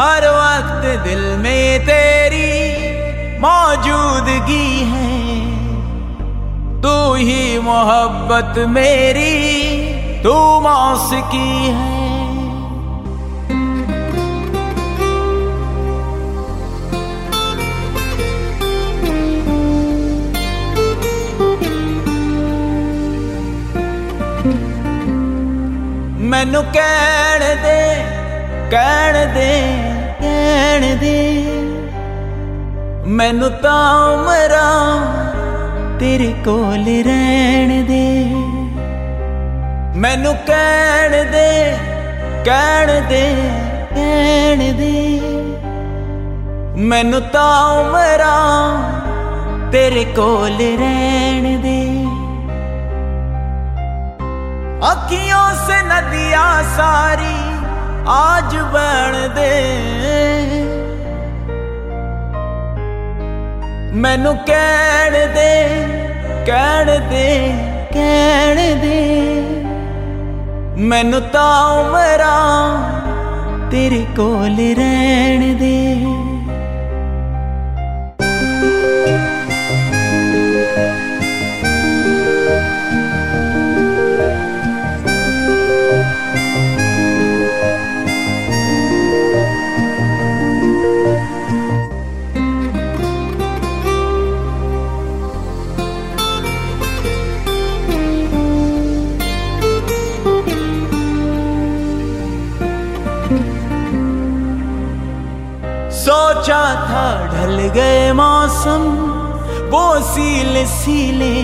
हर वक्त दिल में तेरी मौजूदगी है। तू ही मोहब्बत मेरी, तू मौसकी है। मैनू कह दे कह दे। ਕਹਿਣ ਦੇ। ਮੈਨੂੰ ਤਾਂ ਉਮਰਾਂ ਤੇਰੇ ਕੋਲ ਰਹਿਣ ਦੇ। ਮੈਨੂੰ ਕਹਿਣ ਦੇ ਕਹਿਣ ਦੇ ਕਹਿਣ ਦੇ। ਮੈਨੂੰ ਤਾਂ ਉਮਰਾਂ ਤੇਰੇ ਕੋਲ ਰਹਿਣ ਦੇ। ਅੱਖੀਆਂ ਸੇ ਨਦੀਆਂ ਸਾਰੀ ਆਜ ਬਣ ਦੇ। ਮੈਨੂੰ ਕਹਿਣ ਦੇ ਕਹਿਣ ਦੇ ਕਹਿਣ ਦੇ। ਮੈਨੂੰ ਤਾਂ ਉਮਰਾਂ ਤੇਰੇ ਕੋਲ ਰਹਿਣ ਦੇ। सोचा था ढल गए मौसम, वो सीले सीले।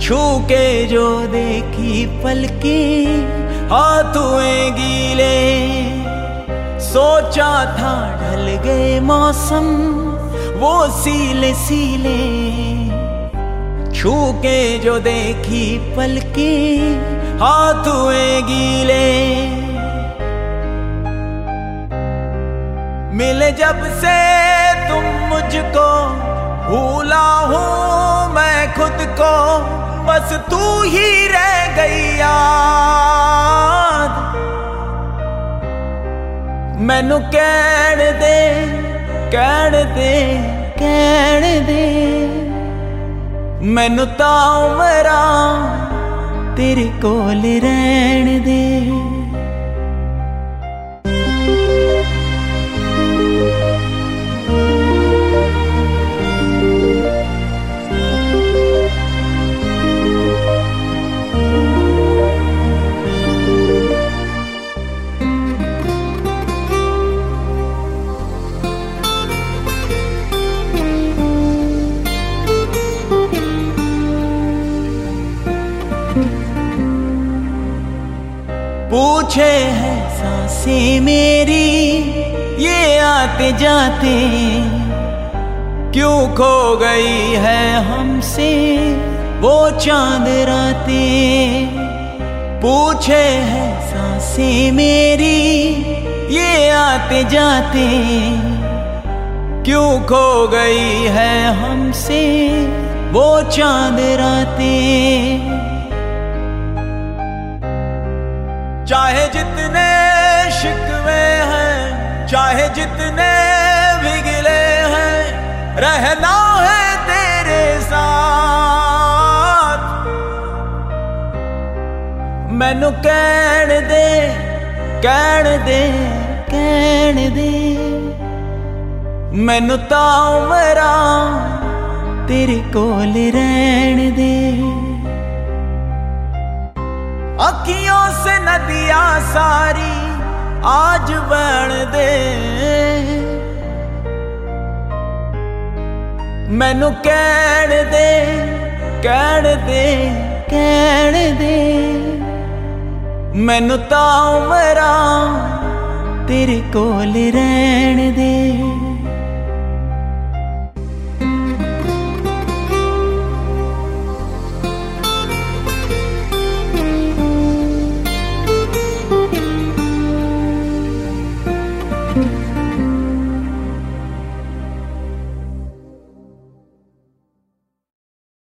छू के जो देखी पलके हाथुए गीले। सोचा था ढल गए मौसम, वो सीले सीले। छू के जो देखी पलके हाथुए गीले। मिले जब से तुम मुझको भूला हूँ मैं खुद को बस तू ही रह गई याद मैनू ਕਹਿਣ ਦੇ ਕਹਿਣ ਦੇ ਕਹਿਣ ਦੇ ਮੈਨੂੰ ਤਾਂ ਉਮਰਾਂ ਤੇਰੇ ਕੋਲ ਰਹਿਣ ਦੇ पूछे है साँसें मेरी, ये आते जाते क्यों खो गई है हमसे वो चाँद रातें? पूछे है साँसें मेरी, ये आते जाते क्यों खो गई है हमसे वो चाँद रातें? चाहे जितने शिकवे हैं चाहे जितने बिगले हैं रहना है तेरे साथ मैनू ਕਹਿਣ ਦੇ ਕਹਿਣ ਦੇ ਕਹਿਣ ਦੇ ਮੈਨੂੰ ਤਾਂ ਉਮਰਾਂ ਤੇਰੇ ਕੋਲ ਰਹਿਣ अखियों से नदियां सारी आज बन दे ਮੈਨੂੰ ਕਹਿਣ ਦੇ ਕਹਿਣ ਦੇ ਕਹਿਣ ਦੇ ਮੈਨੂੰ ਤਾਂ ਉਮਰਾਂ ਤੇਰੇ ਕੋਲ ਰਹਿਣ ਦੇ